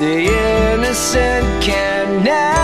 The innocent can never